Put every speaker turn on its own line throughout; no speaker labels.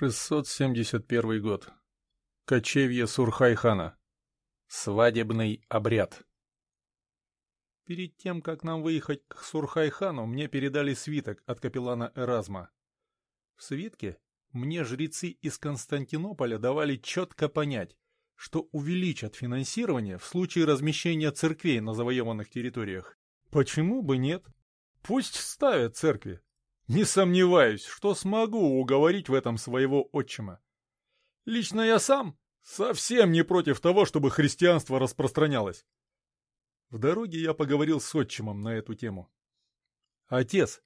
671 год. Кочевье Сурхайхана. Свадебный обряд. Перед тем, как нам выехать к Сурхайхану, мне передали свиток от капеллана Эразма. В свитке мне жрецы из Константинополя давали четко понять, что увеличат финансирование в случае размещения церквей на завоеванных территориях. Почему бы нет? Пусть ставят церкви, не сомневаюсь, что смогу уговорить в этом своего отчима. Лично я сам совсем не против того, чтобы христианство распространялось. В дороге я поговорил с отчимом на эту тему. Отец,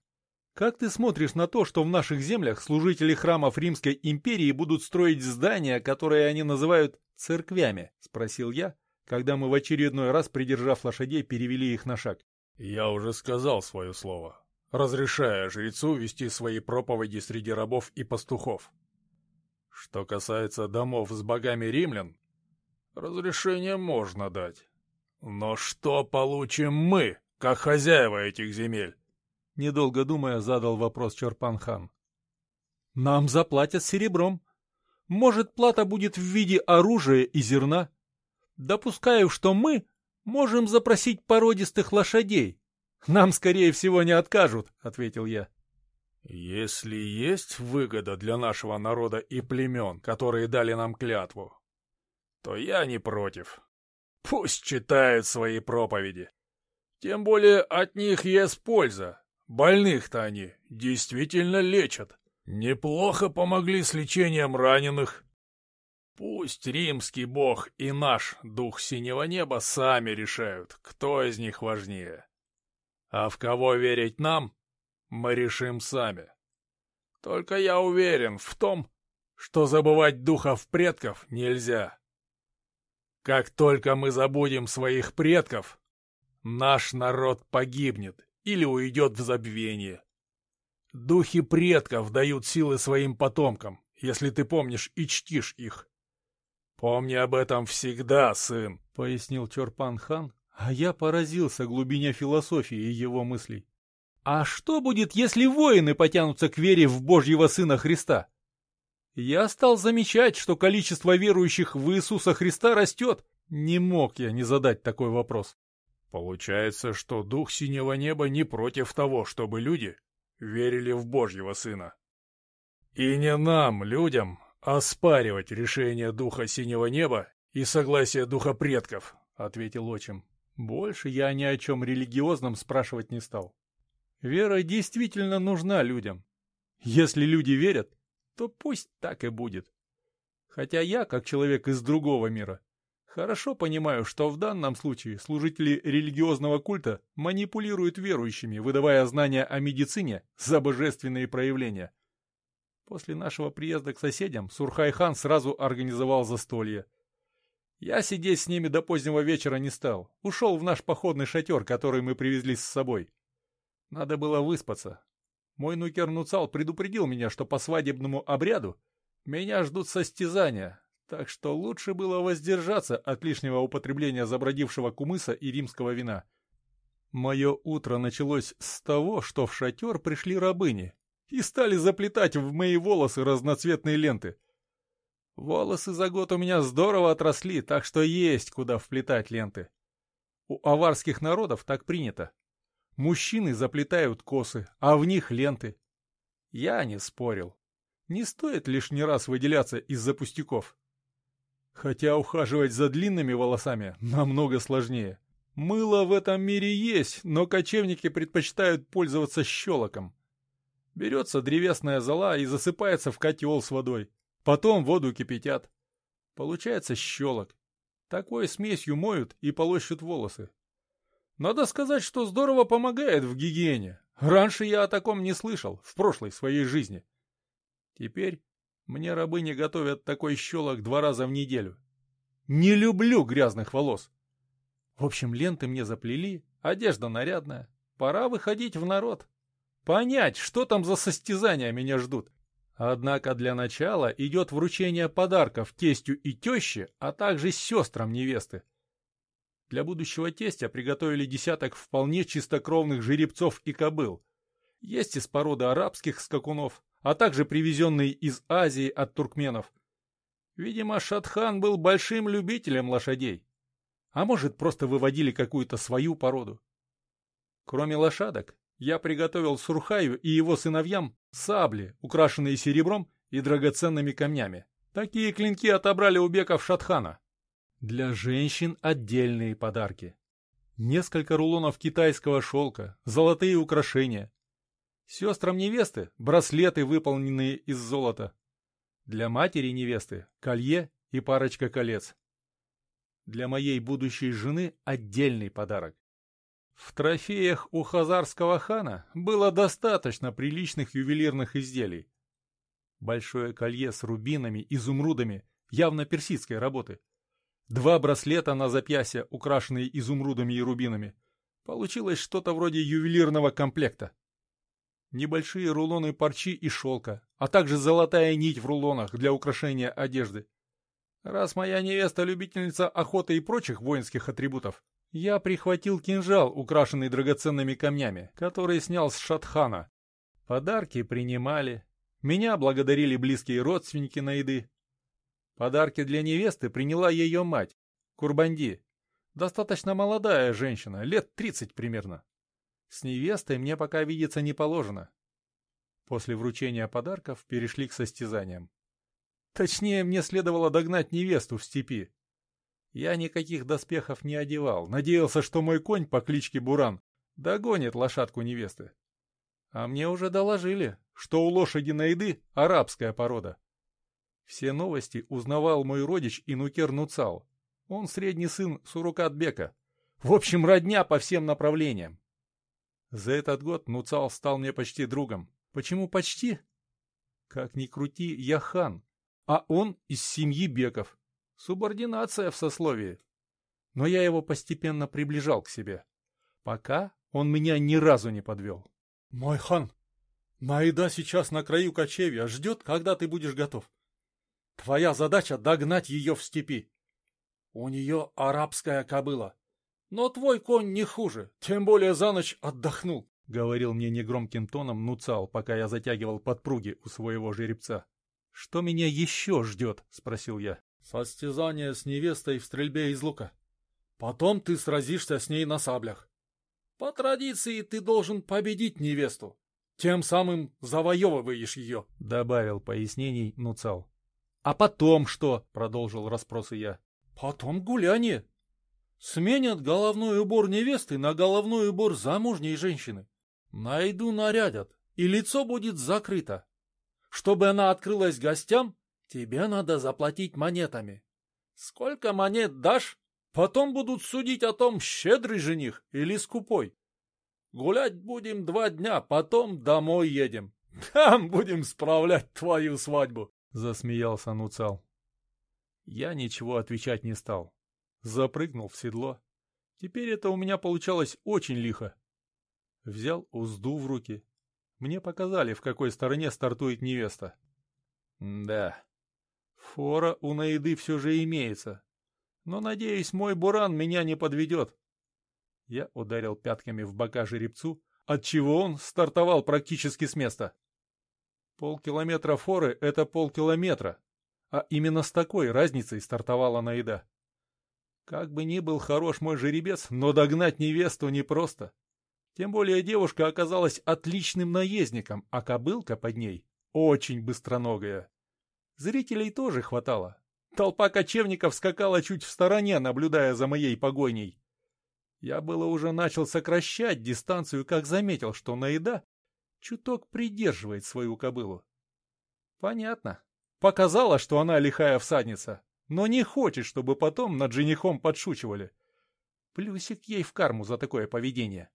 как ты смотришь на то, что в наших землях служители храмов Римской империи будут строить здания, которые они называют церквями? Спросил я, когда мы в очередной раз, придержав лошадей, перевели их на шаг.
Я уже сказал свое слово разрешая жрецу вести свои проповеди среди рабов и пастухов. Что касается домов с богами римлян, разрешение можно дать. Но что получим мы, как хозяева этих земель?
Недолго думая, задал вопрос Чорпанхан. Нам заплатят серебром. Может, плата будет в виде оружия и зерна? Допускаю, что мы можем запросить породистых лошадей, «Нам, скорее всего, не откажут», — ответил я.
«Если есть выгода для нашего народа и племен, которые дали нам клятву, то я не против. Пусть читают свои проповеди. Тем более от них есть польза. Больных-то они действительно лечат. Неплохо помогли с лечением раненых. Пусть римский бог и наш дух синего неба сами решают, кто из них важнее. А в кого верить нам, мы решим сами. Только я уверен в том, что забывать духов предков нельзя. Как только мы забудем своих предков, наш народ погибнет или уйдет в забвение. Духи предков дают силы своим потомкам, если ты помнишь и чтишь их. Помни об этом всегда, сын, — пояснил Чорпан-хан, а я поразился глубине философии его мыслей. А что будет, если воины потянутся к вере в Божьего Сына Христа? Я стал замечать, что количество верующих в Иисуса Христа растет. Не мог я не задать такой вопрос. Получается, что Дух Синего Неба не против того, чтобы люди верили в Божьего Сына. И не нам, людям, оспаривать решение Духа Синего Неба и согласие Духа предков, — ответил отчим. Больше я ни о чем религиозном спрашивать не стал. Вера действительно нужна людям. Если люди верят, то пусть так и будет. Хотя я, как человек из другого мира, хорошо понимаю, что в данном случае служители религиозного культа манипулируют верующими, выдавая знания о медицине за божественные проявления. После нашего приезда к соседям Сурхай-хан сразу организовал застолье – я сидеть с ними до позднего вечера не стал. Ушел в наш походный шатер, который мы привезли с собой. Надо было выспаться. Мой нукер Нуцал предупредил меня, что по свадебному обряду меня ждут состязания, так что лучше было воздержаться от лишнего употребления забродившего кумыса и римского вина. Мое утро началось с того, что в шатер пришли рабыни и стали заплетать в мои волосы разноцветные ленты — Волосы за год у меня здорово отросли, так что есть куда вплетать ленты. У аварских народов так принято. Мужчины заплетают косы, а в них ленты. Я не спорил. Не стоит лишний раз выделяться из-за пустяков. Хотя ухаживать за длинными волосами намного сложнее. Мыло в этом мире есть, но кочевники предпочитают пользоваться щелоком. Берется древесная зола и засыпается в котел с водой. Потом воду кипятят. Получается щелок. Такой смесью моют и полощут волосы. Надо сказать, что здорово помогает в гигиене. Раньше я о таком не слышал, в прошлой своей жизни. Теперь мне рабыни готовят такой щелок два раза в неделю. Не люблю грязных волос. В общем, ленты мне заплели, одежда нарядная. Пора выходить в народ. Понять, что там за состязания меня ждут. Однако для начала идет вручение подарков тестю и теще, а также сестрам невесты. Для будущего тестя приготовили десяток вполне чистокровных жеребцов и кобыл. Есть из породы арабских скакунов,
а также привезенные из Азии от туркменов. Видимо, Шатхан был большим любителем лошадей. А может, просто выводили какую-то свою породу. Кроме лошадок, я приготовил Сурхаю и его сыновьям сабли, украшенные серебром и драгоценными камнями. Такие клинки отобрали у беков Шатхана. Для женщин отдельные подарки. Несколько рулонов китайского шелка, золотые украшения. Сестрам невесты – браслеты, выполненные из золота. Для матери невесты – колье и парочка колец. Для моей будущей жены отдельный подарок. В трофеях у хазарского хана было достаточно приличных ювелирных изделий. Большое колье с рубинами, изумрудами, явно персидской работы. Два браслета на запястье, украшенные изумрудами и рубинами. Получилось что-то вроде ювелирного комплекта. Небольшие рулоны парчи и шелка, а также золотая нить в рулонах для украшения одежды. Раз моя невеста любительница охоты и прочих воинских атрибутов, я прихватил кинжал, украшенный драгоценными камнями, который снял с Шатхана. Подарки принимали, меня благодарили близкие родственники на еды. Подарки для невесты приняла ее мать, Курбанди. Достаточно молодая женщина, лет тридцать примерно. С невестой мне пока видеться не положено. После вручения подарков перешли к состязаниям. Точнее, мне следовало догнать невесту в степи. Я никаких доспехов не одевал, надеялся, что мой конь по кличке Буран догонит лошадку невесты. А мне уже доложили, что у лошади Найды арабская порода. Все новости узнавал мой родич Инукер Нуцал. Он средний сын Сурукатбека. В общем, родня по всем направлениям. За этот год Нуцал стал мне почти другом. Почему почти? Как ни крути, я хан, а он из семьи беков. Субординация в сословии. Но я его постепенно приближал к себе. Пока он меня ни разу не подвел.
«Мой хан, Наида сейчас на краю кочевья, ждет, когда ты будешь готов. Твоя задача — догнать ее в степи. У нее арабская кобыла. Но твой конь не хуже, тем более за ночь отдохнул», — говорил мне негромким тоном Нуцал, пока я затягивал подпруги у своего жеребца.
«Что меня еще ждет?» — спросил я.
«Состязание с невестой в стрельбе из лука. Потом ты сразишься с ней на саблях. По традиции ты должен победить невесту, тем самым завоевываешь ее, — добавил пояснений Нуцал.
— А потом что? — продолжил расспросы я.
— Потом гуляние. Сменят головной убор невесты на головной убор замужней женщины. Найду нарядят, и лицо будет закрыто. Чтобы она открылась гостям, тебе надо заплатить монетами. Сколько монет дашь, потом будут судить о том, щедрый жених или скупой. Гулять будем два дня, потом домой едем. Там будем справлять твою свадьбу, — засмеялся Нуцал.
Я ничего отвечать не стал. Запрыгнул в седло. Теперь это у меня получалось очень лихо. Взял узду в руки. Мне показали, в какой стороне стартует невеста. да, фора у наеды все же имеется. Но, надеюсь, мой буран меня не подведет. Я ударил пятками в бока жеребцу, отчего он стартовал практически с места. Полкилометра форы — это полкилометра, а именно с такой разницей стартовала Наида. Как бы ни был хорош мой жеребец, но догнать невесту непросто. Тем более девушка оказалась отличным наездником, а кобылка под ней очень быстроногая. Зрителей тоже хватало. Толпа кочевников скакала чуть в стороне, наблюдая за моей погоней. Я было уже начал сокращать дистанцию, как заметил, что Наида чуток придерживает свою кобылу. Понятно. Показала, что она лихая всадница, но не хочет, чтобы потом над женихом подшучивали. Плюсик ей в карму за такое поведение.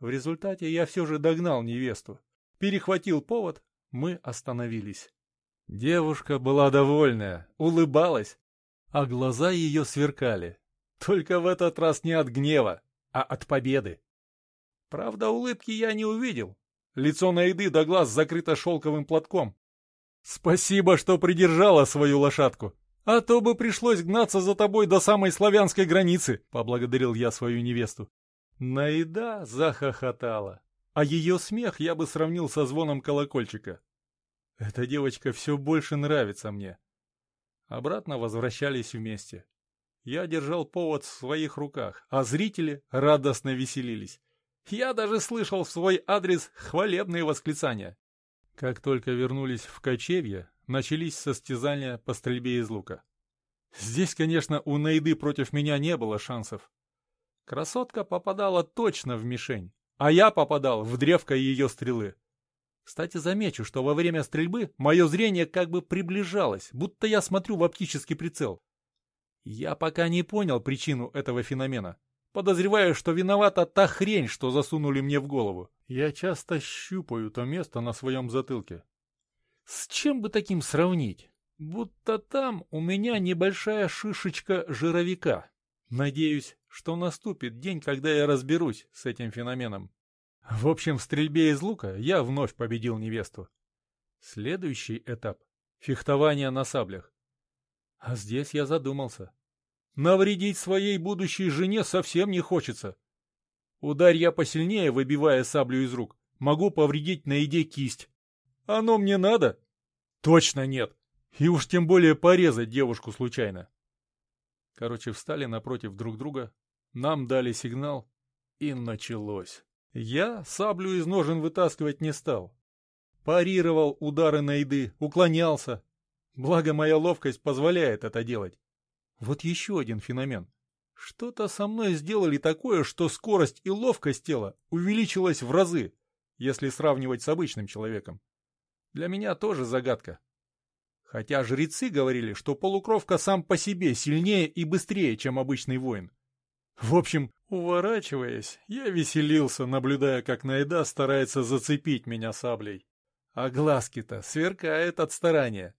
В результате я все же догнал невесту, перехватил повод, мы остановились. Девушка была довольная, улыбалась, а глаза ее сверкали. Только в этот раз не от гнева, а от победы. Правда, улыбки я не увидел. Лицо на еды до глаз закрыто шелковым платком. Спасибо, что придержала свою лошадку. А то бы пришлось гнаться за тобой до самой славянской границы, поблагодарил я свою невесту. Наида захохотала, а ее смех я бы сравнил со звоном колокольчика. Эта девочка все больше нравится мне. Обратно возвращались вместе. Я держал повод в своих руках, а зрители радостно веселились. Я даже слышал в свой адрес хвалебные восклицания. Как только вернулись в кочевье, начались состязания по стрельбе из лука. Здесь, конечно, у Найды против меня не было шансов. Красотка попадала точно в мишень, а я попадал в древко ее стрелы. Кстати, замечу, что во время стрельбы мое зрение как бы приближалось, будто я смотрю в оптический прицел. Я пока не понял причину этого феномена. Подозреваю, что виновата та хрень, что засунули мне в голову. Я часто щупаю то место на своем затылке. С чем бы таким сравнить? Будто там у меня небольшая шишечка жировика. Надеюсь, что наступит день, когда я разберусь с этим феноменом. В общем, в стрельбе из лука я вновь победил невесту. Следующий этап — фехтование на саблях. А здесь я задумался. Навредить своей будущей жене совсем не хочется. Ударь я посильнее, выбивая саблю из рук, могу повредить на еде кисть. Оно мне надо? Точно нет. И уж тем более порезать девушку случайно. Короче, встали напротив друг друга, нам дали сигнал, и началось. Я саблю из ножен вытаскивать не стал. Парировал удары на еды, уклонялся. Благо моя ловкость позволяет это делать. Вот еще один феномен. Что-то со мной сделали такое, что скорость и ловкость тела увеличилась в разы, если сравнивать с обычным человеком. Для меня тоже загадка. Хотя жрецы говорили, что полукровка сам по себе сильнее и быстрее, чем обычный воин. В общем, уворачиваясь, я веселился, наблюдая, как Найда старается зацепить меня саблей. А глазки-то сверкают от старания.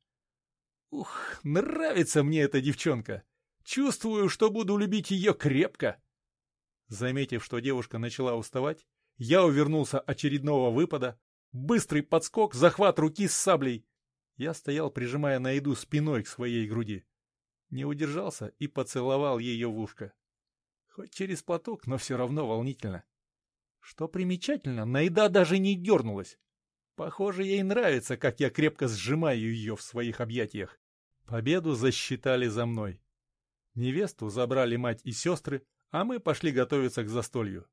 Ух, нравится мне эта девчонка. Чувствую, что буду любить ее крепко. Заметив, что девушка начала уставать, я увернулся очередного выпада. Быстрый подскок, захват руки с саблей. Я стоял, прижимая на еду спиной к своей груди. Не удержался и поцеловал ее в ушко. Хоть через платок, но все равно волнительно. Что примечательно, Найда даже не дернулась. Похоже, ей нравится, как я крепко сжимаю ее в своих объятиях. Победу засчитали за мной. Невесту забрали мать и сестры, а мы пошли готовиться к застолью.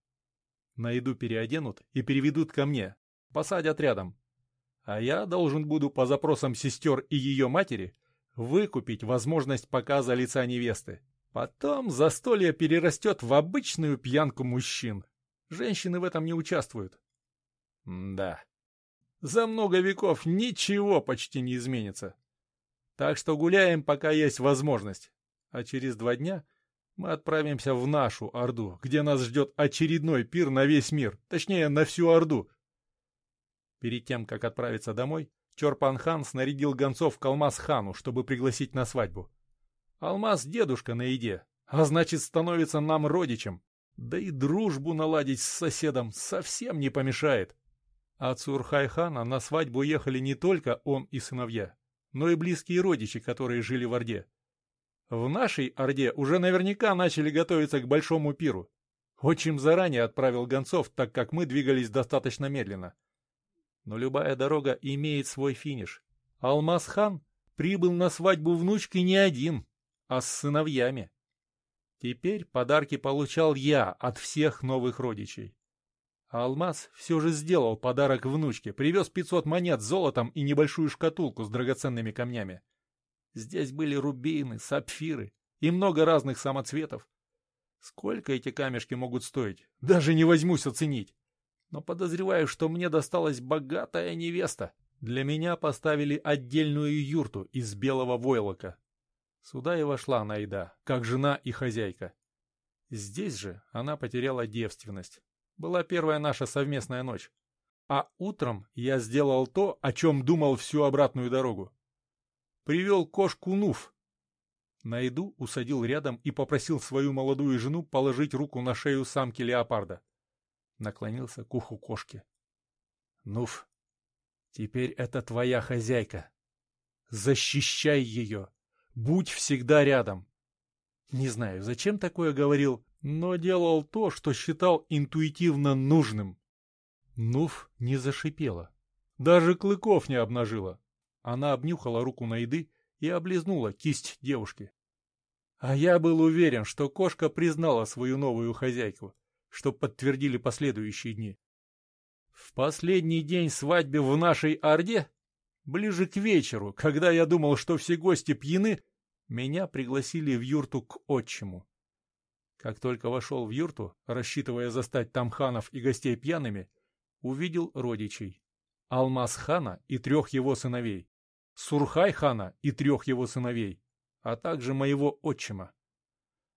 На еду переоденут и переведут ко мне, посадят рядом. А я должен буду по запросам сестер и ее матери выкупить возможность показа лица невесты. Потом застолье перерастет в обычную пьянку мужчин. Женщины в этом не участвуют. М да. За много веков ничего почти не изменится. Так что гуляем, пока есть возможность. А через два дня мы отправимся в нашу Орду, где нас ждет очередной пир на весь мир, точнее, на всю Орду. Перед тем, как отправиться домой, Чорпан-хан снарядил гонцов к Алмаз-хану, чтобы пригласить на свадьбу. Алмаз дедушка на еде, а значит становится нам родичем. Да и дружбу наладить с соседом совсем не помешает. От Сурхайхана на свадьбу ехали не только он и сыновья, но и близкие родичи, которые жили в Орде. В нашей Орде уже наверняка начали готовиться к большому пиру. Очень заранее отправил гонцов, так как мы двигались достаточно медленно. Но любая дорога имеет свой финиш. Алмаз-хан прибыл на свадьбу внучки не один, а с сыновьями. Теперь подарки получал я от всех новых родичей. А Алмаз все же сделал подарок внучке, привез 500 монет золотом и небольшую шкатулку с драгоценными камнями. Здесь были рубины, сапфиры и много разных самоцветов. Сколько эти камешки могут стоить, даже не возьмусь оценить. Но подозреваю, что мне досталась богатая невеста. Для меня поставили отдельную юрту из белого войлока, Сюда и вошла Найда, как жена и хозяйка. Здесь же она потеряла девственность. Была первая наша совместная ночь. А утром я сделал то, о чем думал всю обратную дорогу. Привел кошку Нуф. Найду усадил рядом и попросил свою молодую жену положить руку на шею самки леопарда. Наклонился к уху кошки. Нуф, теперь это твоя хозяйка. Защищай ее. Будь всегда рядом. Не знаю, зачем такое говорил, но делал то, что считал интуитивно нужным. Нуф не зашипела. Даже клыков не обнажила. Она обнюхала руку Наиды и облизнула кисть девушки. А я был уверен, что кошка признала свою новую хозяйку, что подтвердили последующие дни. В последний день свадьбы в нашей Орде, ближе к вечеру, когда я думал, что все гости пьяны, меня пригласили в юрту к отчиму. Как только вошел в юрту, рассчитывая застать там ханов и гостей пьяными, увидел родичей. Алмаз хана и трех его сыновей, Сурхай хана и трех его сыновей, а также моего отчима.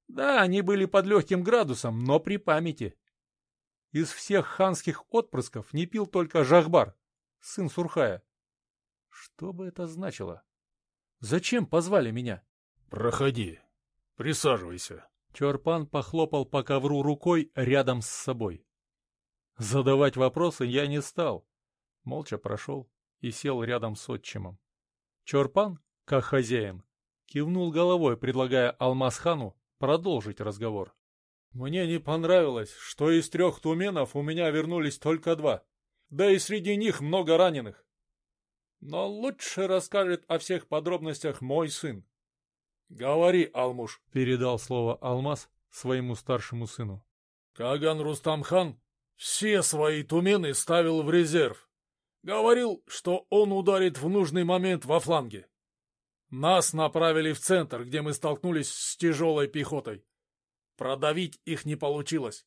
Да, они были под легким градусом, но при памяти. Из всех ханских отпрысков не пил только Жахбар, сын Сурхая. Что бы это значило? Зачем позвали меня?
«Проходи. Присаживайся».
Чорпан похлопал по ковру рукой рядом с собой. Задавать вопросы я не стал. Молча прошел и сел рядом с отчимом. Чорпан, как хозяин, кивнул головой, предлагая Алмазхану продолжить разговор.
«Мне не понравилось, что из трех туменов у меня вернулись только два, да и среди них много раненых. Но лучше расскажет о всех подробностях мой сын. «Говори, Алмуш», —
передал слово Алмаз своему старшему сыну.
«Каган Рустамхан все свои тумены ставил в резерв. Говорил, что он ударит в нужный момент во фланге. Нас направили в центр, где мы столкнулись с тяжелой пехотой. Продавить их не получилось.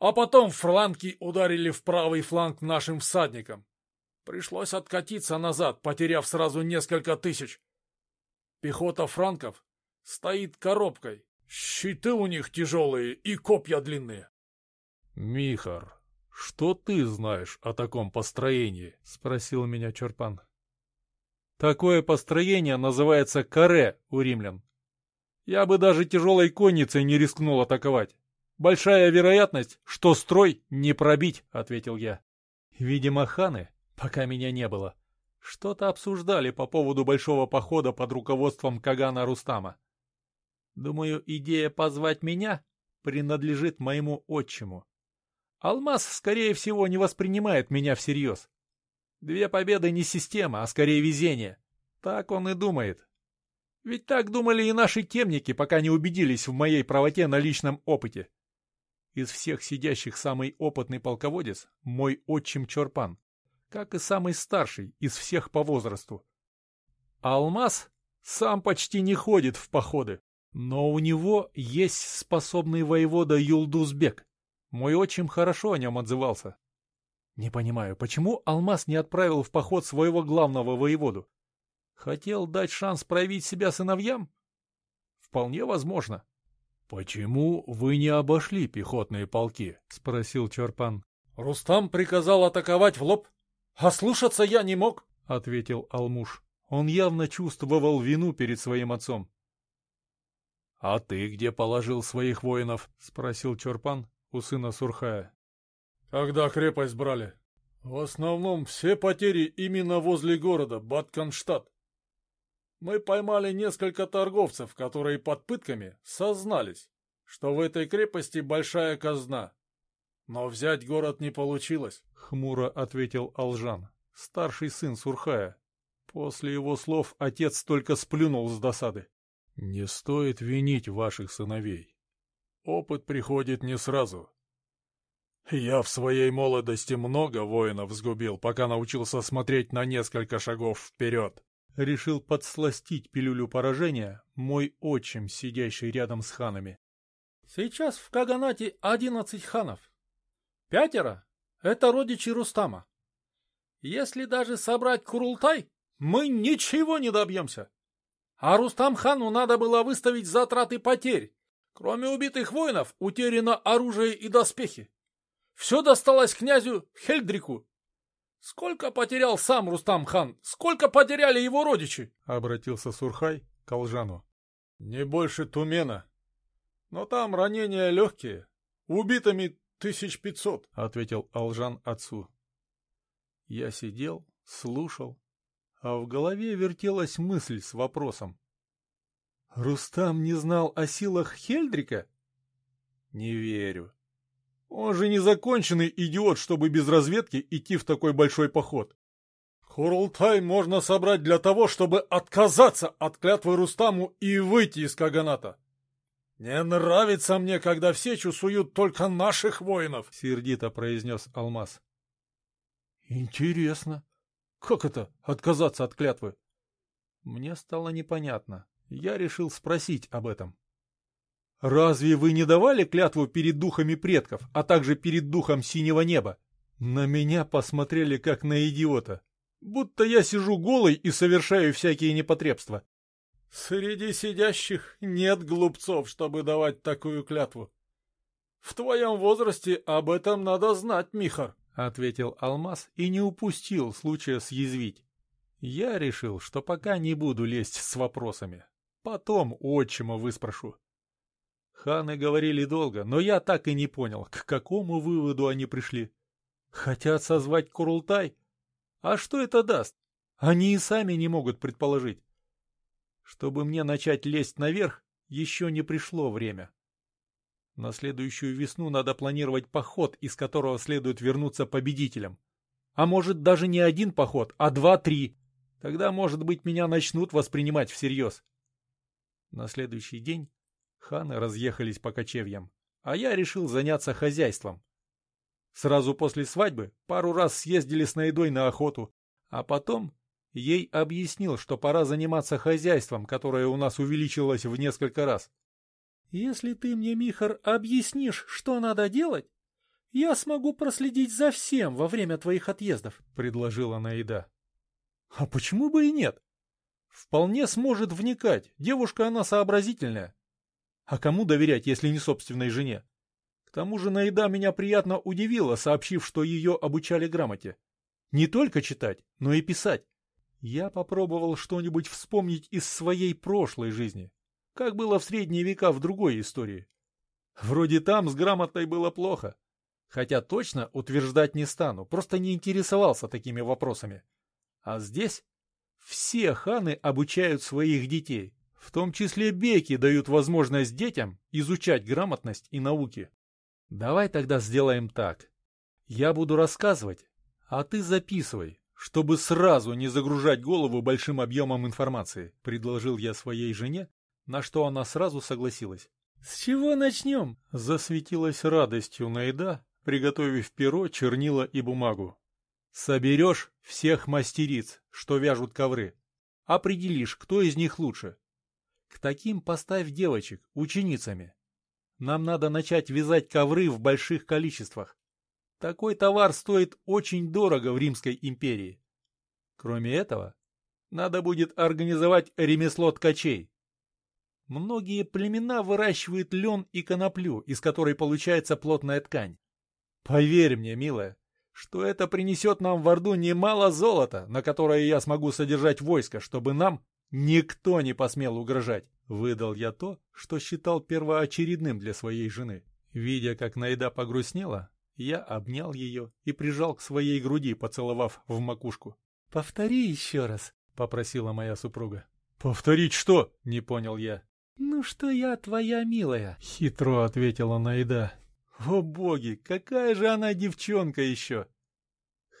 А потом франки ударили в правый фланг нашим всадникам. Пришлось откатиться назад, потеряв сразу несколько тысяч. Пехота франков стоит коробкой. Щиты у них тяжелые и копья длинные.
«Михар, что ты знаешь о таком построении?» — спросил меня Чорпан.
«Такое построение называется каре у римлян. Я бы даже тяжелой конницей не рискнул атаковать. Большая вероятность, что строй не пробить», — ответил я. Видимо, ханы, пока меня не было, что-то обсуждали по поводу большого похода под руководством Кагана Рустама. Думаю, идея позвать меня принадлежит моему отчиму. Алмаз, скорее всего, не воспринимает меня всерьез. Две победы не система, а скорее везение. Так он и думает. Ведь так думали и наши темники, пока не убедились в моей правоте на личном опыте. Из всех сидящих самый опытный полководец — мой отчим Чорпан, как и самый старший из всех по возрасту. Алмаз сам почти не ходит в походы. Но у него есть способный воевода Юлдузбек. Мой отчим хорошо о нем отзывался. Не понимаю, почему Алмаз не отправил в поход своего главного воеводу? Хотел дать шанс проявить себя сыновьям? Вполне возможно.
— Почему вы не обошли пехотные полки? — спросил Чорпан.
— Рустам приказал атаковать в лоб, а я не мог, —
ответил Алмуш. Он явно чувствовал вину перед своим отцом.
— А ты где положил своих воинов? — спросил Чорпан у сына Сурхая.
— Когда крепость брали. В основном все потери именно возле города Батканштадт. Мы поймали несколько торговцев, которые под пытками сознались, что в этой крепости большая казна. Но взять город не получилось, —
хмуро ответил Алжан, старший сын Сурхая. После его слов отец только сплюнул с досады.
Не стоит винить ваших сыновей. Опыт приходит не сразу. Я в своей молодости много воинов сгубил, пока научился смотреть на несколько шагов вперед.
Решил подсластить пилюлю поражения мой отчим, сидящий рядом с ханами.
Сейчас в Каганате одиннадцать ханов. Пятеро — это родичи Рустама. Если даже собрать Курултай, мы ничего не добьемся. А Рустам-хану надо было выставить затраты потерь. Кроме убитых воинов, утеряно оружие и доспехи. Все досталось князю Хельдрику. Сколько потерял сам Рустам-хан? Сколько потеряли его родичи?
Обратился Сурхай к Алжану.
Не больше Тумена. Но там ранения легкие. Убитыми тысяч пятьсот,
ответил Алжан отцу. Я сидел, слушал, а в голове вертелась мысль с вопросом. «Рустам не знал о силах Хельдрика?» «Не верю. Он же не законченный идиот, чтобы без разведки идти в такой большой поход.
Курултай можно собрать для того, чтобы отказаться от клятвы Рустаму и выйти из Каганата. Не нравится мне, когда все чувствуют только наших воинов, — сердито произнес Алмаз. Интересно. Как это — отказаться от клятвы? Мне стало непонятно. Я решил спросить об этом. «Разве вы не давали клятву перед духами предков, а также перед духом синего неба?» На меня посмотрели как на идиота. Будто я сижу голый и совершаю всякие непотребства. Среди сидящих нет глупцов, чтобы давать такую клятву. В твоем возрасте об этом надо знать, Михар, — ответил Алмаз и не упустил случая съязвить. Я решил, что пока не буду лезть с вопросами. Потом отчима выспрошу. Ханы говорили долго, но я так и не понял, к какому выводу они пришли. Хотят созвать Курултай? А что это даст? Они и сами не могут предположить. Чтобы мне начать лезть наверх, еще не пришло время. На следующую весну надо планировать поход, из которого следует вернуться победителем. А может даже не один поход, а два-три. Тогда, может быть, меня начнут воспринимать всерьез. На следующий день ханы разъехались по кочевьям, а я решил заняться хозяйством. Сразу после свадьбы пару раз съездили с Наидой на охоту, а потом ей объяснил, что пора заниматься хозяйством, которое у нас увеличилось в несколько раз. «Если ты мне, Михар, объяснишь, что надо делать, я смогу проследить за всем во время твоих отъездов», — предложила Наида. «А почему бы и нет? Вполне сможет вникать, девушка она сообразительная. А кому доверять, если не собственной жене? К тому же Наида меня приятно удивила, сообщив, что ее обучали грамоте. Не только читать, но и писать. Я попробовал что-нибудь вспомнить из своей прошлой жизни, как было в средние века в другой истории. Вроде там с грамотой было плохо. Хотя точно утверждать не стану, просто не интересовался такими вопросами. А здесь все ханы обучают своих детей, в том числе беки дают возможность детям изучать грамотность и науки. Давай тогда сделаем так. Я буду рассказывать, а ты записывай, чтобы сразу не загружать голову большим объемом информации, предложил я своей жене, на что она сразу согласилась. «С чего начнем?» — засветилась радостью Найда, приготовив перо, чернила и бумагу. «Соберешь всех мастериц, что вяжут ковры. Определишь, кто из них лучше. К таким поставь девочек, ученицами. Нам надо начать вязать ковры в больших количествах. Такой товар стоит очень дорого в Римской империи. Кроме этого, надо будет организовать ремесло ткачей. Многие племена выращивают лен и коноплю, из которой получается плотная ткань. Поверь мне, милая, что это принесет нам в Орду немало золота, на которое я смогу содержать войско, чтобы нам никто не посмел угрожать. Выдал я то, что считал первоочередным для своей жены. Видя, как Найда погрустнела, я обнял ее и прижал к своей груди, поцеловав в макушку. «Повтори еще раз», — попросила моя супруга. «Повторить что?» — не понял я. «Ну что я твоя милая?» — хитро ответила Найда. «О боги, какая же она девчонка еще!»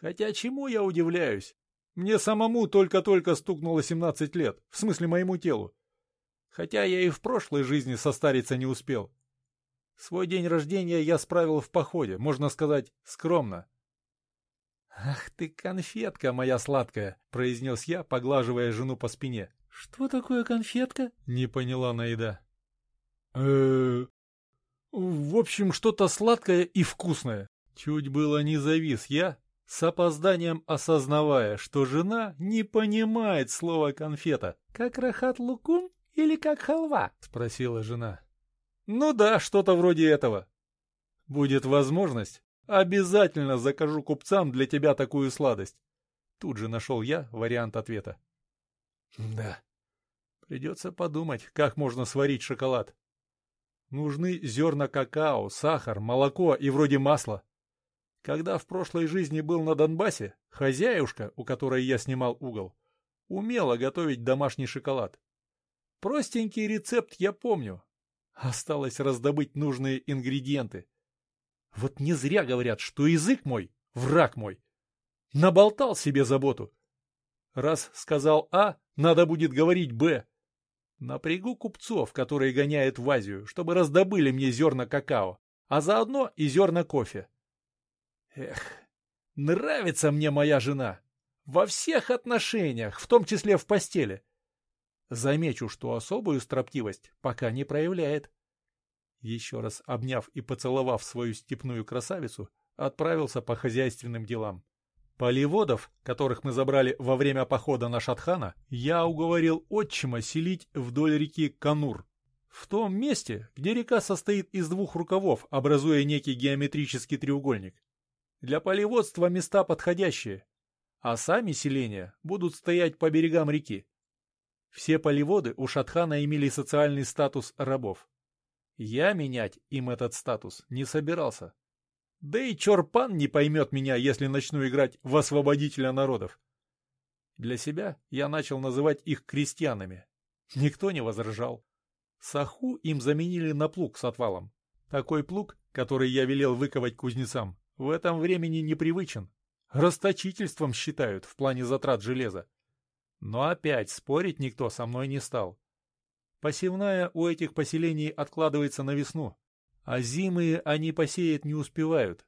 «Хотя чему я удивляюсь? Мне самому только-только стукнуло семнадцать лет, в смысле моему телу. Хотя я и в прошлой жизни состариться не успел. Свой день рождения я справил в походе, можно сказать, скромно. «Ах ты, конфетка моя сладкая!» — произнес я, поглаживая жену по спине. «Что такое конфетка?» — не поняла Наида. э В общем, что-то сладкое и вкусное. Чуть было не завис я, с опозданием осознавая, что жена не понимает слова «конфета». «Как рахат лукум?» Или как халва?» — спросила жена. «Ну да, что-то вроде этого. Будет возможность, обязательно закажу купцам для тебя такую сладость». Тут же нашел я вариант ответа. «Да, придется подумать, как можно сварить шоколад. Нужны зерна какао, сахар, молоко и вроде масла. Когда в прошлой жизни был на Донбассе, хозяюшка, у которой я снимал угол, умела готовить домашний шоколад. Простенький рецепт я помню. Осталось раздобыть нужные ингредиенты. Вот не зря говорят, что язык мой — враг мой. Наболтал себе заботу.
Раз сказал А, надо будет говорить Б. Напрягу купцов, которые гоняют в Азию, чтобы раздобыли мне зерна какао, а заодно и зерна кофе. Эх, нравится мне моя жена. Во всех отношениях, в том числе в постели. Замечу, что особую строптивость пока не проявляет. Еще раз обняв и поцеловав свою степную красавицу, отправился по хозяйственным делам. Полеводов, которых мы забрали во время похода на Шатхана, я уговорил отчима селить вдоль реки Канур. В том месте, где река состоит из двух рукавов, образуя некий геометрический треугольник. Для полеводства места подходящие, а сами селения будут стоять по берегам реки. Все полеводы у Шатхана имели социальный статус рабов. Я менять им этот статус не собирался. Да и Чорпан не поймет меня, если начну играть в освободителя народов. Для себя я начал называть их крестьянами. Никто не возражал. Саху им заменили на плуг с отвалом. Такой плуг, который я велел выковать кузнецам, в этом времени непривычен. Расточительством считают в плане затрат железа. Но опять спорить никто со мной не стал. Посевная у этих поселений откладывается на весну, а зимы они посеять не успевают,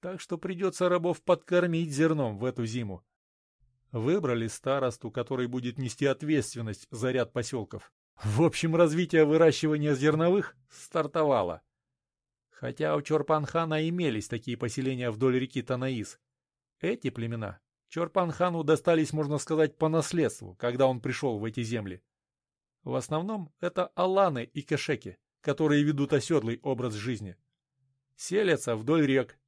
так что придется рабов подкормить зерном в эту зиму. Выбрали старосту, который будет нести ответственность за ряд поселков. В общем, развитие выращивания зерновых стартовало. Хотя у Чорпанхана имелись такие поселения вдоль реки Танаис. Эти племена Чорпанхану достались, можно сказать, по наследству, когда он пришел в эти земли. В основном это аланы и кешеки которые ведут оседлый образ жизни. Селятся вдоль рек.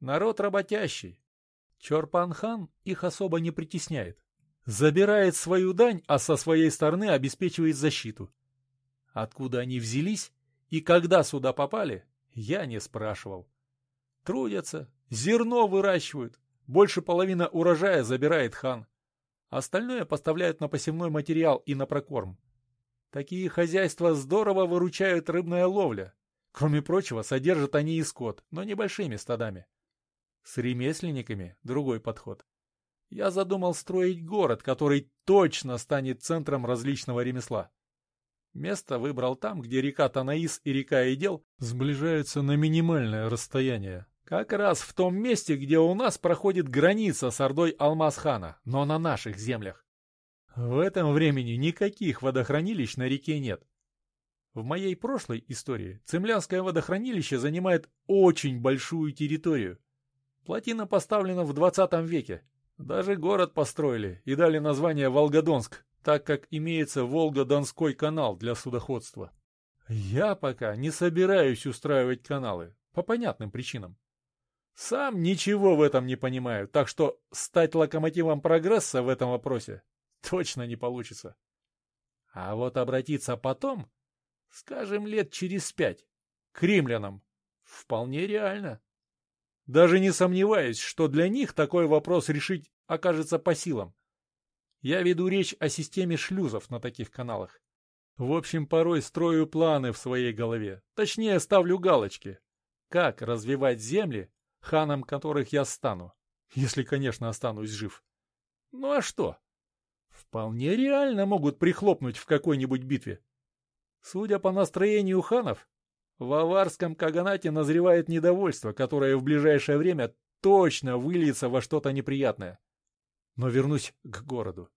Народ работящий. Чорпан-хан их особо не притесняет. Забирает свою дань, а со своей стороны обеспечивает защиту. Откуда они взялись и когда сюда попали, я не спрашивал. Трудятся, зерно выращивают, больше половины урожая забирает хан. Остальное поставляют на посевной материал и на прокорм. Такие хозяйства здорово выручают рыбная ловля. Кроме прочего, содержат они и скот, но небольшими стадами. С ремесленниками другой подход. Я задумал строить город, который точно станет центром различного ремесла. Место выбрал там, где река Танаис и река Идел сближаются на минимальное расстояние. Как раз в том месте, где у нас проходит граница с Ордой Алмаз-хана, но на наших землях. В этом времени никаких водохранилищ на реке нет. В моей прошлой истории Цемлянское водохранилище занимает очень большую территорию. Плотина поставлена в 20 веке. Даже город построили и дали название Волгодонск, так как имеется Волго-Донской канал для судоходства. Я пока не собираюсь устраивать каналы, по понятным причинам. Сам ничего в этом не понимаю, так что стать локомотивом прогресса в этом вопросе точно не получится. А вот обратиться потом, скажем, лет через пять, к римлянам, вполне реально. Даже не сомневаюсь, что для них такой вопрос решить окажется по силам. Я веду речь о системе шлюзов на таких каналах. В общем, порой строю планы в своей голове, точнее ставлю галочки. Как развивать земли, ханом которых я стану, если, конечно, останусь жив. Ну а что? вполне реально могут прихлопнуть в какой-нибудь битве. Судя по настроению ханов, в аварском каганате назревает недовольство, которое в ближайшее время точно выльется во что-то неприятное. Но вернусь к городу.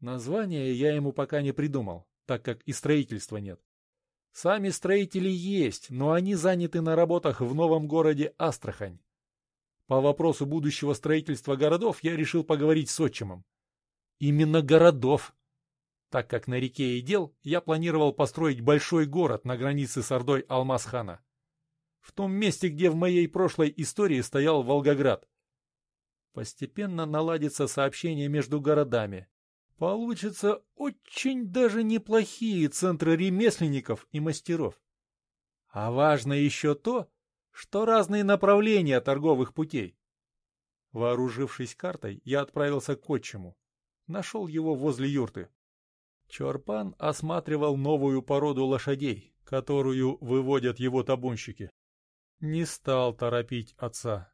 Название я ему пока не придумал, так как и строительства нет. Сами строители есть, но они заняты на работах в новом городе Астрахань. По вопросу будущего строительства городов я решил поговорить с отчимом. Именно городов. Так как на реке Идел я планировал построить большой город на границе с Ордой Алмазхана. В том месте, где в моей прошлой истории стоял Волгоград. Постепенно наладится сообщение между городами. Получатся очень даже неплохие центры ремесленников и мастеров. А важно еще то, что разные направления торговых путей. Вооружившись картой, я отправился к отчиму. Нашел его возле юрты. Чорпан осматривал новую породу лошадей, которую выводят его табунщики. Не стал торопить отца.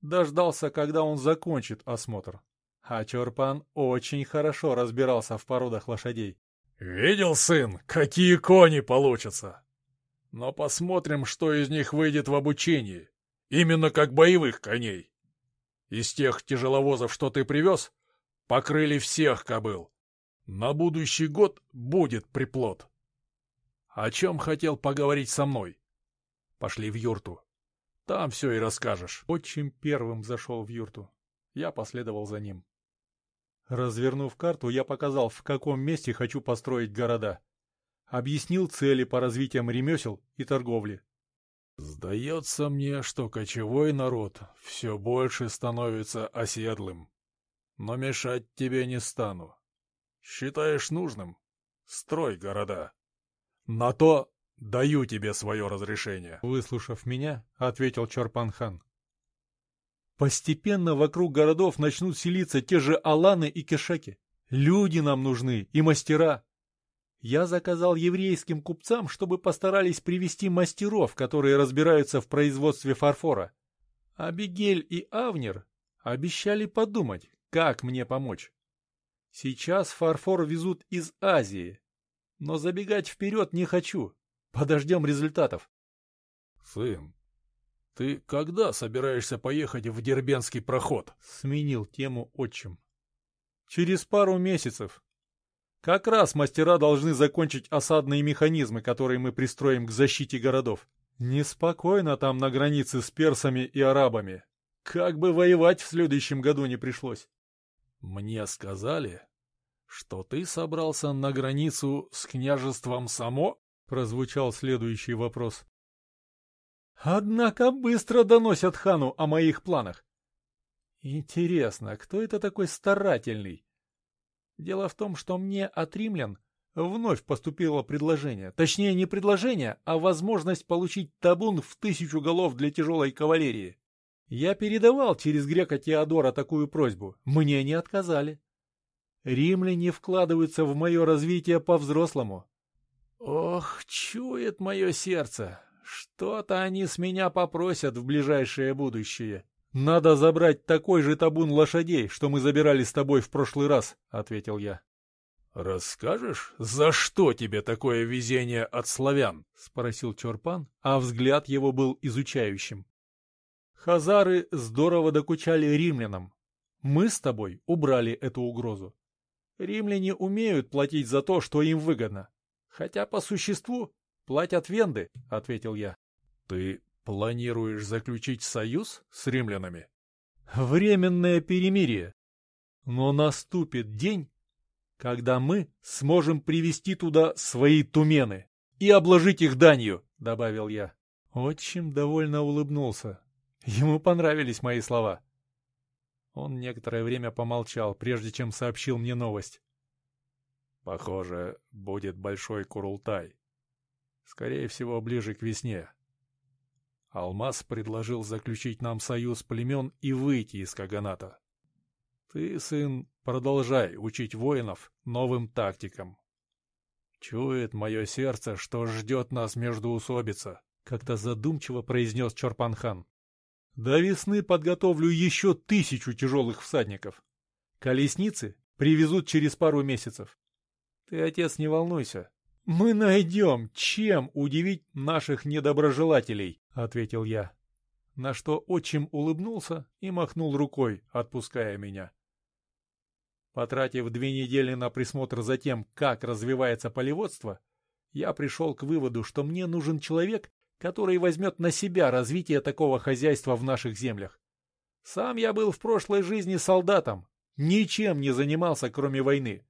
Дождался, когда он закончит осмотр. А Чорпан очень хорошо разбирался в породах лошадей.
«Видел, сын, какие кони получатся? Но посмотрим, что из них выйдет в обучении. Именно как боевых коней. Из тех тяжеловозов, что ты привез, покрыли всех кобыл. На будущий год будет приплод. О чем хотел поговорить со мной? Пошли в юрту. Там все и расскажешь.
Отчим первым зашел в юрту. Я последовал за ним. Развернув карту, я показал, в каком месте хочу построить города. Объяснил цели по развитиям ремесел и торговли.
«Сдается мне, что кочевой народ все больше становится оседлым. Но мешать тебе не стану. Считаешь нужным? Строй города. На то даю тебе свое разрешение».
Выслушав меня, ответил Чорпанхан. Постепенно вокруг городов начнут селиться те же Аланы и Кешеки. Люди нам нужны и мастера. Я заказал еврейским купцам, чтобы постарались привести мастеров, которые разбираются в производстве фарфора. Абигель и Авнер обещали подумать, как мне помочь. Сейчас фарфор везут из Азии, но забегать вперед не хочу. Подождем результатов.
Сын, «Ты когда собираешься поехать в Дербенский проход?»
— сменил тему отчим. «Через пару месяцев. Как раз мастера должны закончить осадные механизмы, которые мы пристроим к защите городов. Неспокойно там на границе с персами и арабами. Как бы воевать в следующем году не пришлось».
«Мне сказали, что ты собрался на границу с княжеством Само?»
— прозвучал следующий вопрос. Однако быстро доносят хану о моих планах. Интересно, кто это такой старательный? Дело в том, что мне от римлян вновь поступило предложение. Точнее, не предложение, а возможность получить табун в тысячу голов для тяжелой кавалерии. Я передавал через грека Теодора такую просьбу. Мне не отказали. Римляне вкладываются в мое развитие по-взрослому. Ох, чует мое сердце. Что-то они с меня попросят в ближайшее будущее. Надо забрать такой же табун лошадей, что мы забирали с тобой в прошлый раз, — ответил я.
— Расскажешь, за что тебе такое везение от славян?
— спросил Чорпан, а взгляд его был изучающим. Хазары здорово докучали римлянам. Мы с тобой убрали эту угрозу. Римляне умеют платить за то, что им выгодно. Хотя по существу «Платят венды», — ответил я.
«Ты планируешь заключить союз с римлянами?»
«Временное перемирие. Но наступит день, когда мы сможем привести туда свои тумены и обложить их данью», — добавил я. Отчим довольно улыбнулся. Ему понравились мои слова. Он некоторое время помолчал, прежде чем сообщил мне новость.
«Похоже, будет большой курултай. Скорее всего, ближе к весне. Алмаз предложил заключить нам союз племен и выйти из Каганата. Ты, сын, продолжай учить воинов новым тактикам. Чует мое сердце, что ждет нас междуусобица, — как-то задумчиво произнес Чорпанхан.
До весны подготовлю еще тысячу тяжелых всадников. Колесницы привезут через пару месяцев. Ты, отец, не волнуйся. «Мы найдем, чем удивить наших недоброжелателей», — ответил я. На что отчим улыбнулся и махнул рукой, отпуская меня. Потратив две недели на присмотр за тем, как развивается полеводство, я пришел к выводу, что мне нужен человек, который возьмет на себя развитие такого хозяйства в наших землях. Сам я был в прошлой жизни солдатом, ничем не занимался, кроме войны.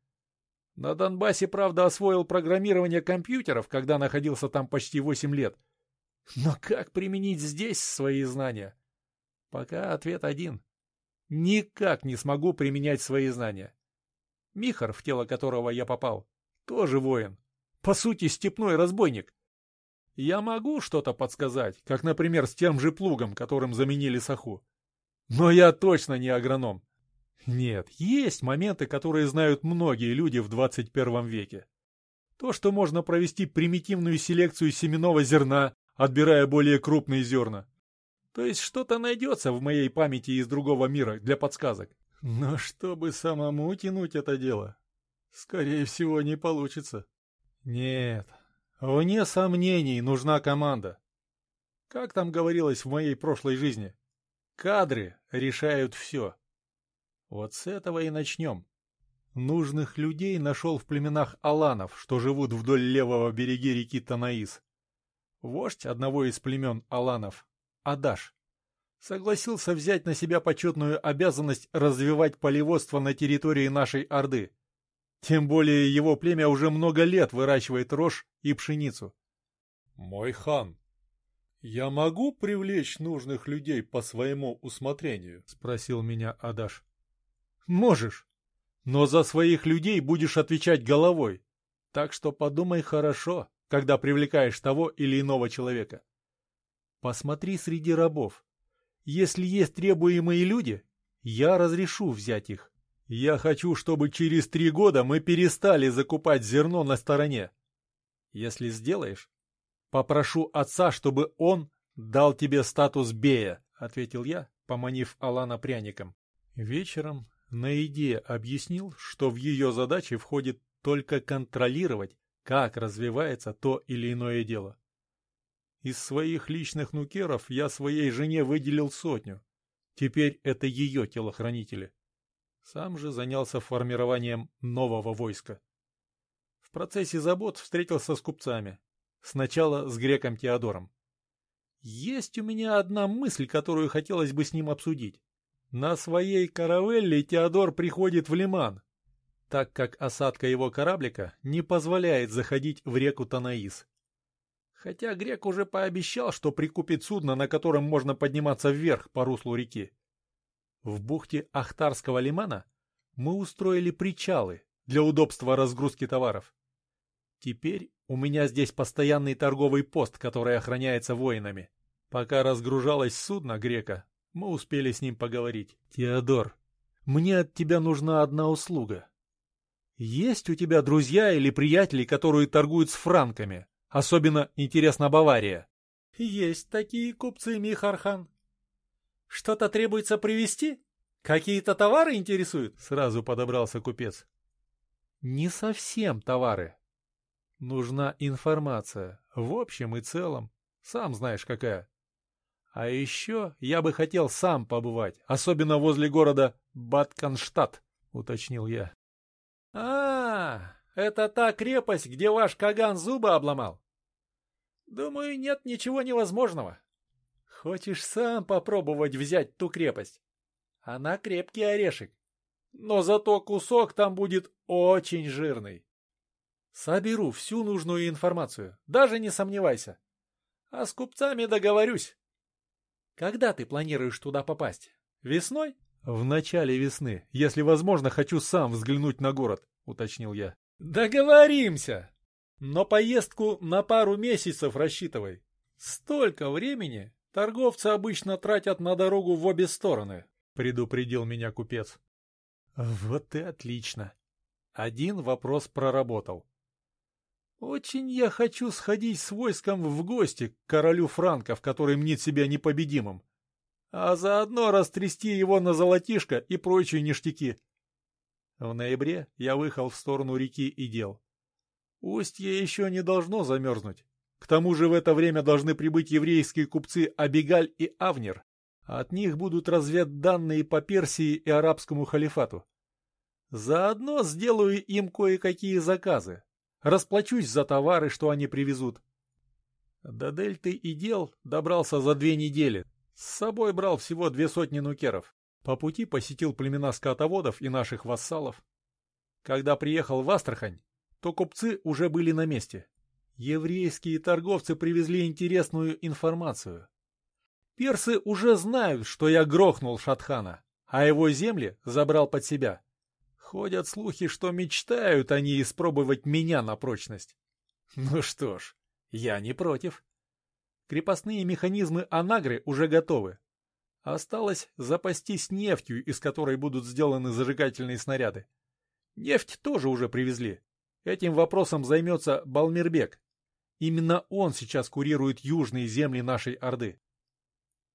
На Донбассе, правда, освоил программирование компьютеров, когда находился там почти 8 лет. Но как применить здесь свои знания? Пока ответ один. Никак не смогу применять свои знания. Михар, в тело которого я попал, тоже воин. По сути, степной разбойник. Я могу что-то подсказать, как, например, с тем же плугом, которым заменили саху. Но я точно не агроном. Нет, есть моменты, которые знают многие люди в 21 веке. То, что можно провести примитивную селекцию семенного зерна, отбирая более крупные зерна. То есть что-то найдется в моей памяти из другого мира для подсказок. Но чтобы самому тянуть это дело, скорее всего, не получится. Нет, вне сомнений нужна команда. Как там говорилось в моей прошлой жизни? Кадры решают все. Вот с этого и начнем. Нужных людей нашел в племенах аланов, что живут вдоль левого береги реки Танаис. Вождь одного из племен аланов, Адаш, согласился взять на себя почетную обязанность развивать полеводство на территории нашей Орды. Тем более его племя уже много лет выращивает рожь и пшеницу.
«Мой хан, я могу привлечь нужных людей по своему усмотрению?» — спросил меня Адаш.
«Можешь, но за своих людей будешь отвечать головой. Так что подумай хорошо, когда привлекаешь того или иного человека. Посмотри среди рабов. Если есть требуемые люди, я разрешу взять их. Я хочу, чтобы через три года мы перестали закупать зерно на стороне. Если сделаешь, попрошу отца, чтобы он дал тебе статус Бея, — ответил я, поманив Алана пряником. Вечером Наиде объяснил, что в ее задачи входит только контролировать, как развивается то или иное дело. Из своих личных нукеров я своей жене выделил сотню. Теперь это ее телохранители. Сам же занялся формированием нового войска. В процессе забот встретился с купцами. Сначала с греком Теодором. Есть у меня одна мысль, которую хотелось бы с ним обсудить. На своей каравелле Теодор приходит в Лиман, так как осадка его кораблика не позволяет заходить в реку Танаис. Хотя грек уже пообещал, что прикупит судно, на котором можно подниматься вверх по руслу реки. В бухте Ахтарского лимана мы устроили причалы для удобства разгрузки товаров. Теперь у меня здесь постоянный торговый пост, который охраняется воинами. Пока разгружалось судно грека, мы успели с ним поговорить. «Теодор, мне от тебя нужна одна услуга. Есть у тебя друзья или приятели, которые торгуют с франками? Особенно интересна Бавария».
«Есть такие купцы, Михархан. Что-то требуется привезти? Какие-то товары интересуют?»
Сразу подобрался купец. «Не совсем товары. Нужна информация, в общем и целом. Сам знаешь какая. А еще я бы хотел сам побывать, особенно возле города Батканштадт, уточнил я.
А, это та крепость, где ваш Каган зубы обломал? Думаю, нет ничего невозможного. Хочешь сам попробовать взять ту крепость? Она крепкий орешек. Но зато кусок там будет очень жирный. Соберу всю нужную информацию, даже не сомневайся. А с купцами договорюсь. Когда ты планируешь туда попасть? Весной?
В начале весны. Если возможно, хочу сам взглянуть на город, уточнил я.
Договоримся. Но поездку на пару месяцев рассчитывай. Столько времени торговцы обычно тратят на дорогу в обе стороны, предупредил меня купец.
Вот и отлично. Один вопрос проработал. Очень я хочу сходить с войском в гости к королю франков, который мнит себя непобедимым, а заодно растрясти его на золотишко и прочие ништяки. В ноябре я выехал в сторону реки и дел. Устье еще не должно замерзнуть. К тому же в это время должны прибыть еврейские купцы Абигаль и Авнер. От них будут разведданные по Персии и арабскому халифату. Заодно сделаю им кое-какие заказы, Расплачусь за товары, что они привезут. До Дельты и дел добрался за две недели. С собой брал всего две сотни нукеров. По пути посетил племена скотоводов и наших вассалов. Когда приехал в Астрахань, то купцы уже были на месте. Еврейские торговцы привезли интересную информацию. Персы уже знают, что я грохнул Шатхана, а его земли забрал под себя. Ходят слухи, что мечтают они испробовать меня на прочность. Ну что ж, я не против. Крепостные механизмы Анагры уже готовы. Осталось запастись нефтью, из которой будут сделаны зажигательные снаряды. Нефть тоже уже привезли. Этим вопросом займется Балмирбек. Именно он сейчас курирует южные земли нашей Орды.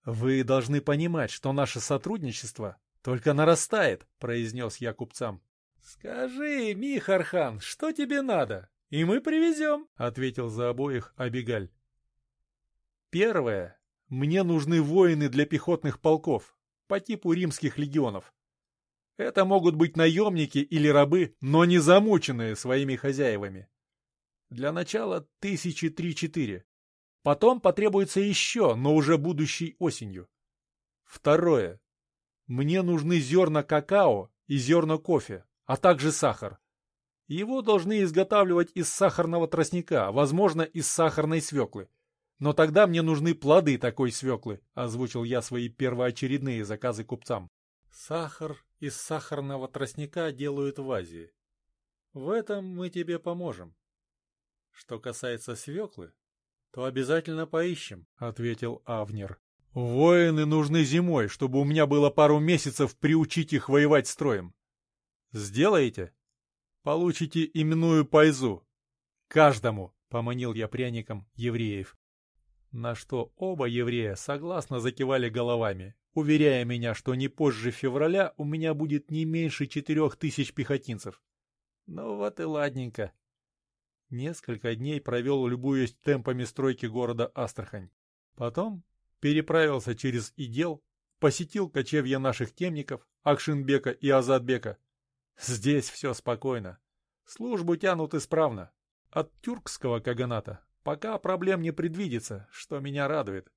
Вы должны понимать, что наше сотрудничество только нарастает, произнес я купцам. Скажи, Михархан, что тебе надо? И мы привезем, ответил за обоих Абигаль. Первое. Мне нужны воины для пехотных полков, по типу римских легионов. Это могут быть наемники или рабы, но не замученные своими хозяевами. Для начала тысячи три-четыре. Потом потребуется еще, но уже будущей осенью. Второе. Мне нужны зерна какао и зерна кофе, а также сахар. Его должны изготавливать из сахарного тростника, возможно, из сахарной свеклы. Но тогда мне нужны плоды такой свеклы, озвучил я свои первоочередные заказы купцам. Сахар из сахарного тростника делают в Азии. В этом мы тебе поможем. Что касается свеклы, то обязательно поищем, ответил Авнер. Воины нужны зимой, чтобы у меня было пару месяцев приучить их воевать строем. Сделаете? Получите именную пайзу. Каждому, поманил я пряником евреев. На что оба еврея согласно закивали головами, уверяя меня, что не позже февраля у меня будет не меньше четырех тысяч пехотинцев. Ну вот и ладненько. Несколько дней провел, любуясь темпами стройки города Астрахань. Потом переправился через Идел, посетил кочевья наших темников, Акшинбека и Азадбека. Здесь все спокойно. Службу тянут исправно. От тюркского каганата Пока проблем не предвидится, что меня радует.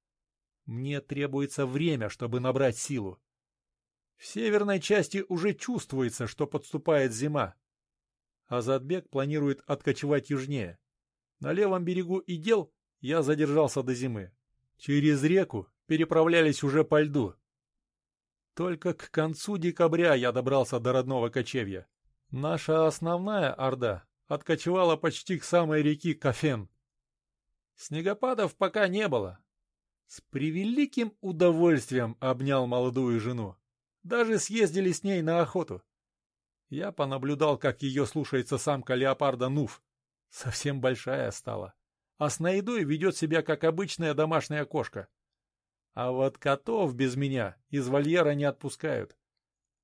Мне требуется время, чтобы набрать силу. В северной части уже чувствуется, что подступает зима. Азадбек планирует откочевать южнее. На левом берегу Идел я задержался до зимы. Через реку переправлялись уже по льду. Только к концу декабря я добрался до родного кочевья. Наша основная орда откочевала почти к самой реке Кафен. Снегопадов пока не было. С превеликим удовольствием обнял молодую жену. Даже съездили с ней на охоту. Я понаблюдал, как ее слушается самка леопарда Нуф. Совсем большая стала. А с наедой ведет себя, как обычная домашняя кошка. А вот котов без меня из вольера не отпускают.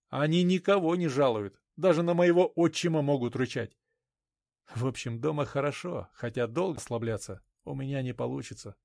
Они никого не жалуют. Даже на моего отчима могут рычать. В общем, дома хорошо, хотя долго слабляться у меня не получится.